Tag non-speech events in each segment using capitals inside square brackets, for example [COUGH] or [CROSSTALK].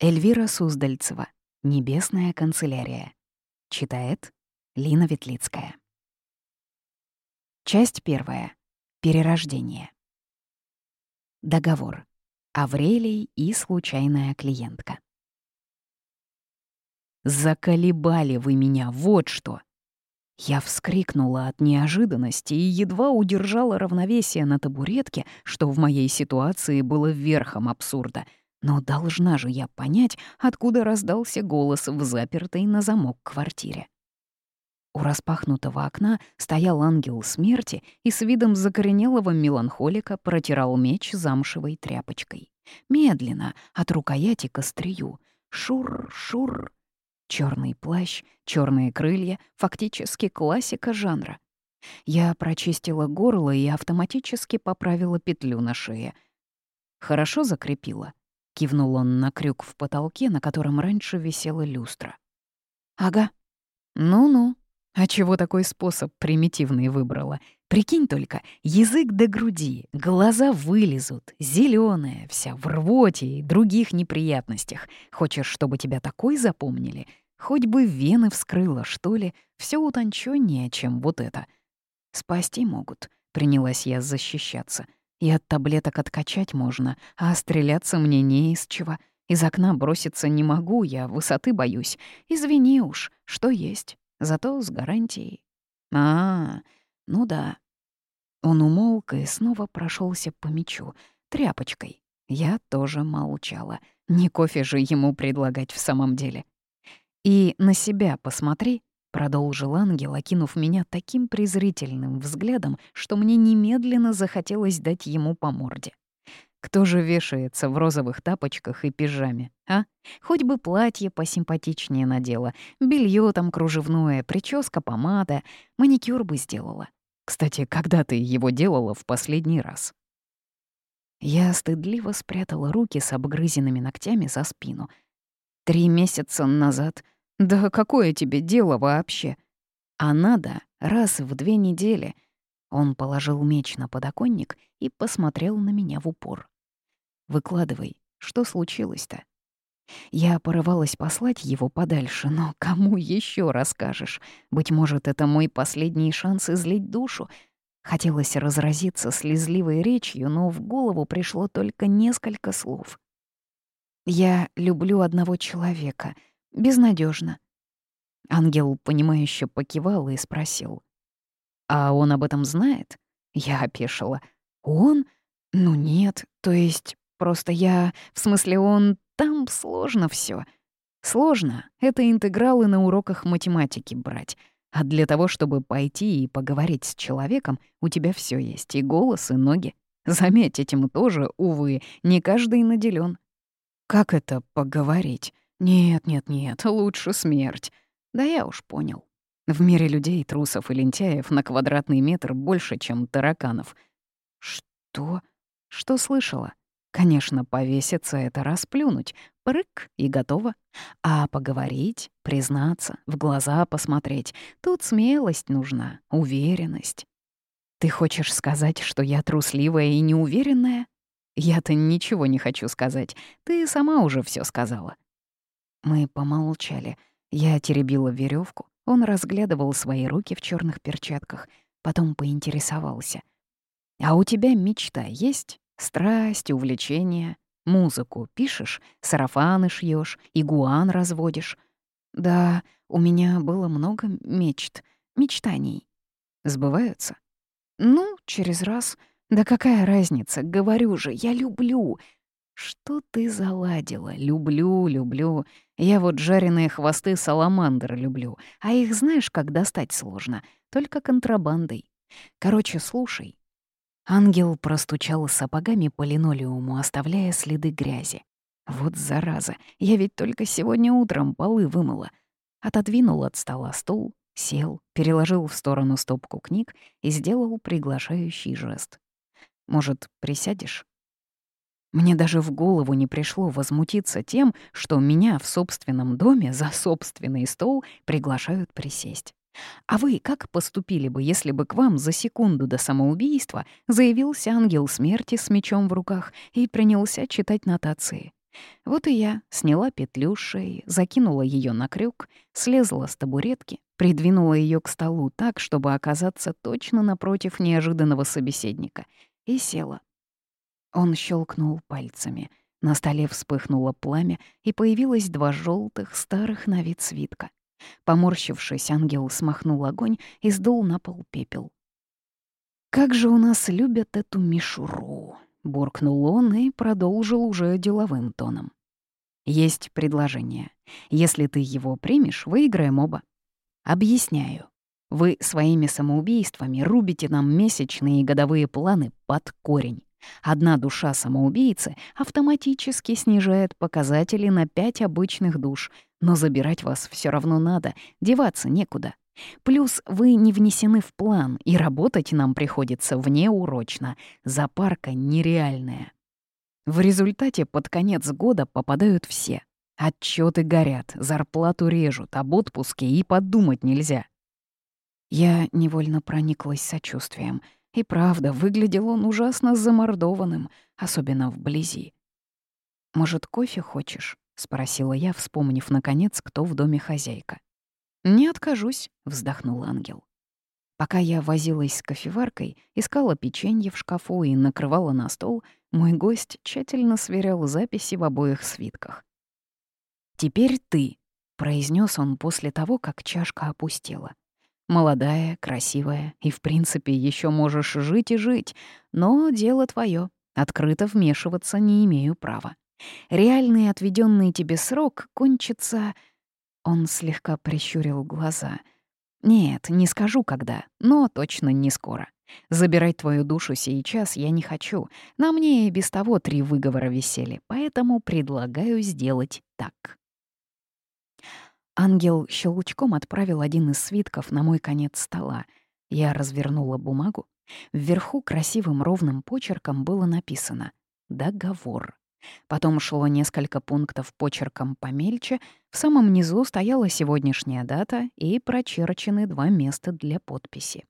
Эльвира Суздальцева. Небесная канцелярия. Читает Лина Ветлицкая. Часть первая. Перерождение. Договор. Аврелий и случайная клиентка. «Заколебали вы меня, вот что!» Я вскрикнула от неожиданности и едва удержала равновесие на табуретке, что в моей ситуации было верхом абсурда — но должна же я понять, откуда раздался голос в запертой на замок квартире. У распахнутого окна стоял ангел смерти и с видом закоренелого меланхолика протирал меч замшевой тряпочкой. Медленно, от рукояти к острию. Шур-шур. Черный плащ, черные крылья — фактически классика жанра. Я прочистила горло и автоматически поправила петлю на шее. Хорошо закрепила. Кивнул он на крюк в потолке, на котором раньше висела люстра. «Ага. Ну-ну. А чего такой способ примитивный выбрала? Прикинь только, язык до груди, глаза вылезут, зеленая, вся в рвоте и других неприятностях. Хочешь, чтобы тебя такой запомнили? Хоть бы вены вскрыла, что ли, все утонченнее, чем вот это. Спасти могут, принялась я защищаться — и от таблеток откачать можно, а стреляться мне не из чего. Из окна броситься не могу, я высоты боюсь. Извини уж, что есть. Зато с гарантией. А, ну да. Он умолк и снова прошелся по мячу. Тряпочкой. Я тоже молчала. Не кофе же ему предлагать в самом деле. И на себя посмотри, — продолжил ангел, окинув меня таким презрительным взглядом, что мне немедленно захотелось дать ему по морде. Кто же вешается в розовых тапочках и пижаме, а? Хоть бы платье посимпатичнее надела, белье там кружевное, прическа, помада, маникюр бы сделала. Кстати, когда ты его делала в последний раз? Я стыдливо спрятала руки с обгрызенными ногтями за спину. Три месяца назад — да какое тебе дело вообще? А надо раз в две недели. Он положил меч на подоконник и посмотрел на меня в упор. Выкладывай, что случилось-то? Я порывалась послать его подальше, но кому еще расскажешь? Быть может, это мой последний шанс излить душу? Хотелось разразиться слезливой речью, но в голову пришло только несколько слов. «Я люблю одного человека», Безнадежно. Ангел, понимающе покивал и спросил. «А он об этом знает?» Я опешила. «Он? Ну нет, то есть просто я... В смысле, он... Там сложно все. Сложно — это интегралы на уроках математики брать. А для того, чтобы пойти и поговорить с человеком, у тебя все есть, и голос, и ноги. Заметь, этим тоже, увы, не каждый наделен. Как это поговорить? Нет, нет, нет, лучше смерть. Да я уж понял. В мире людей, трусов и лентяев на квадратный метр больше, чем тараканов. Что? Что слышала? Конечно, повеситься — это расплюнуть. Прыг — и готово. А поговорить, признаться, в глаза посмотреть — тут смелость нужна, уверенность. Ты хочешь сказать, что я трусливая и неуверенная? Я-то ничего не хочу сказать. Ты сама уже все сказала. Мы помолчали. Я теребила веревку. Он разглядывал свои руки в черных перчатках, потом поинтересовался. «А у тебя мечта есть? Страсть, увлечение? Музыку пишешь, сарафаны шьешь, игуан разводишь?» «Да, у меня было много мечт, мечтаний. Сбываются?» «Ну, через раз. Да какая разница, говорю же, я люблю. «Что ты заладила? Люблю, люблю. Я вот жареные хвосты саламандр люблю. А их знаешь, как достать сложно? Только контрабандой. Короче, слушай». Ангел простучал сапогами по линолеуму, оставляя следы грязи. «Вот зараза, я ведь только сегодня утром полы вымыла». Отодвинул от стола стул, сел, переложил в сторону стопку книг и сделал приглашающий жест. «Может, присядешь?» Мне даже в голову не пришло возмутиться тем, что меня в собственном доме за собственный стол приглашают присесть. А вы как поступили бы, если бы к вам за секунду до самоубийства заявился ангел смерти с мечом в руках и принялся читать нотации? Вот и я сняла петлю с шеи, закинула ее на крюк, слезла с табуретки, придвинула ее к столу так, чтобы оказаться точно напротив неожиданного собеседника, и села. Он щелкнул пальцами. На столе вспыхнуло пламя, и появилось два желтых старых на вид свитка. Поморщившись, ангел смахнул огонь и сдул на пол пепел. «Как же у нас любят эту мишуру!» — буркнул он и продолжил уже деловым тоном. «Есть предложение. Если ты его примешь, выиграем оба. Объясняю. Вы своими самоубийствами рубите нам месячные и годовые планы под корень. Одна душа самоубийцы автоматически снижает показатели на пять обычных душ, но забирать вас все равно надо, деваться некуда. Плюс вы не внесены в план, и работать нам приходится внеурочно. Запарка нереальная. В результате под конец года попадают все. Отчеты горят, зарплату режут, об отпуске и подумать нельзя. Я невольно прониклась сочувствием. И правда, выглядел он ужасно замордованным, особенно вблизи. «Может, кофе хочешь?» — спросила я, вспомнив, наконец, кто в доме хозяйка. «Не откажусь», — вздохнул ангел. Пока я возилась с кофеваркой, искала печенье в шкафу и накрывала на стол, мой гость тщательно сверял записи в обоих свитках. «Теперь ты», — произнес он после того, как чашка опустела. «Молодая, красивая, и, в принципе, еще можешь жить и жить, но дело твое. Открыто вмешиваться не имею права. Реальный отведенный тебе срок кончится он слегка прищурил глаза. «Нет, не скажу когда, но точно не скоро. Забирать твою душу сейчас я не хочу. На мне и без того три выговора висели, поэтому предлагаю сделать так». Ангел щелчком отправил один из свитков на мой конец стола. Я развернула бумагу. Вверху красивым ровным почерком было написано «Договор». Потом шло несколько пунктов почерком помельче, в самом низу стояла сегодняшняя дата и прочерчены два места для подписи.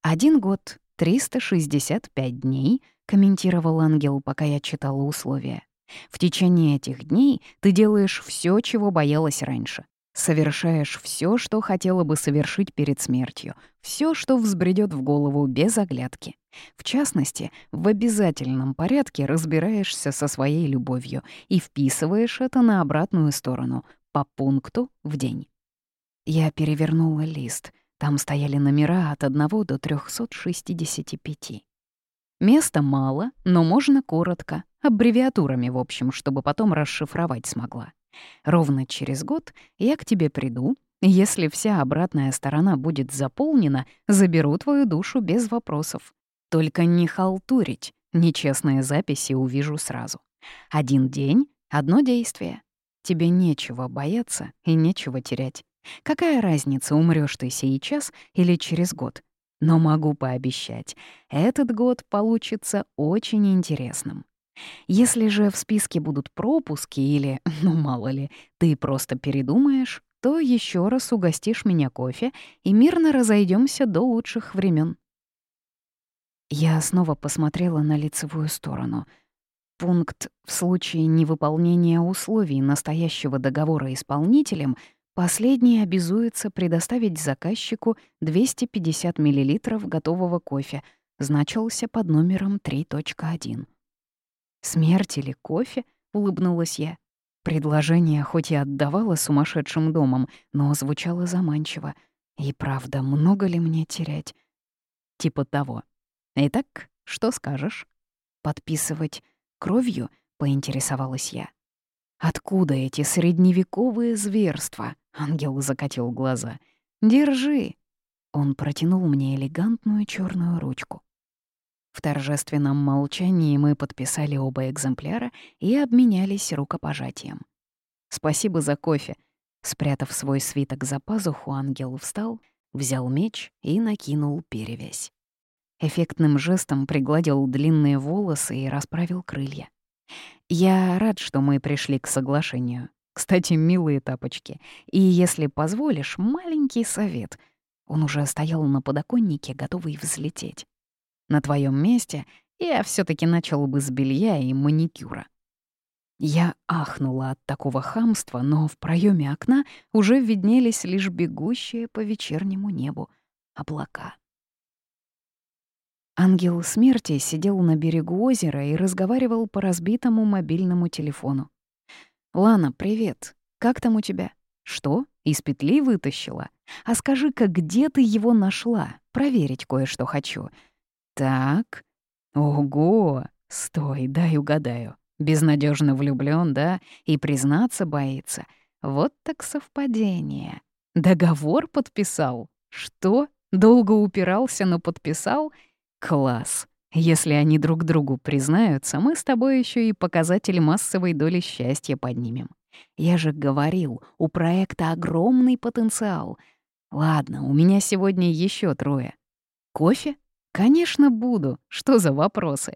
«Один год, 365 дней», — комментировал ангел, пока я читала условия. «В течение этих дней ты делаешь все, чего боялась раньше. Совершаешь все, что хотела бы совершить перед смертью, все, что взбредет в голову без оглядки. В частности, в обязательном порядке разбираешься со своей любовью и вписываешь это на обратную сторону, по пункту в день. Я перевернула лист. Там стояли номера от 1 до 365. Места мало, но можно коротко, аббревиатурами, в общем, чтобы потом расшифровать смогла. Ровно через год я к тебе приду, если вся обратная сторона будет заполнена, заберу твою душу без вопросов. Только не халтурить, нечестные записи увижу сразу. Один день — одно действие. Тебе нечего бояться и нечего терять. Какая разница, умрёшь ты сейчас или через год? Но могу пообещать, этот год получится очень интересным. Если же в списке будут пропуски или, [LAUGHS] ну мало ли, ты просто передумаешь, то еще раз угостишь меня кофе и мирно разойдемся до лучших времен. Я снова посмотрела на лицевую сторону. Пункт «В случае невыполнения условий настоящего договора исполнителем» Последний обязуется предоставить заказчику 250 мл готового кофе, значился под номером 3.1. «Смерть или кофе?» — улыбнулась я. Предложение хоть и отдавало сумасшедшим домом, но звучало заманчиво. И правда, много ли мне терять? Типа того. Итак, что скажешь? Подписывать кровью? Поинтересовалась я. Откуда эти средневековые зверства? Ангел закатил глаза. Держи. Он протянул мне элегантную черную ручку. В торжественном молчании мы подписали оба экземпляра и обменялись рукопожатием. «Спасибо за кофе». Спрятав свой свиток за пазуху, ангел встал, взял меч и накинул перевязь. Эффектным жестом пригладил длинные волосы и расправил крылья. «Я рад, что мы пришли к соглашению. Кстати, милые тапочки. И если позволишь, маленький совет». Он уже стоял на подоконнике, готовый взлететь. На твоем месте я все таки начал бы с белья и маникюра. Я ахнула от такого хамства, но в проеме окна уже виднелись лишь бегущие по вечернему небу облака. Ангел смерти сидел на берегу озера и разговаривал по разбитому мобильному телефону. «Лана, привет. Как там у тебя? Что? Из петли вытащила? А скажи-ка, где ты его нашла? Проверить кое-что хочу». «Так. Ого! Стой, дай угадаю. Безнадежно влюблен, да? И признаться боится. Вот так совпадение. Договор подписал? Что? Долго упирался, но подписал? Класс. Если они друг другу признаются, мы с тобой еще и показатель массовой доли счастья поднимем. Я же говорил, у проекта огромный потенциал. Ладно, у меня сегодня еще трое. Кофе? Конечно, буду. Что за вопросы?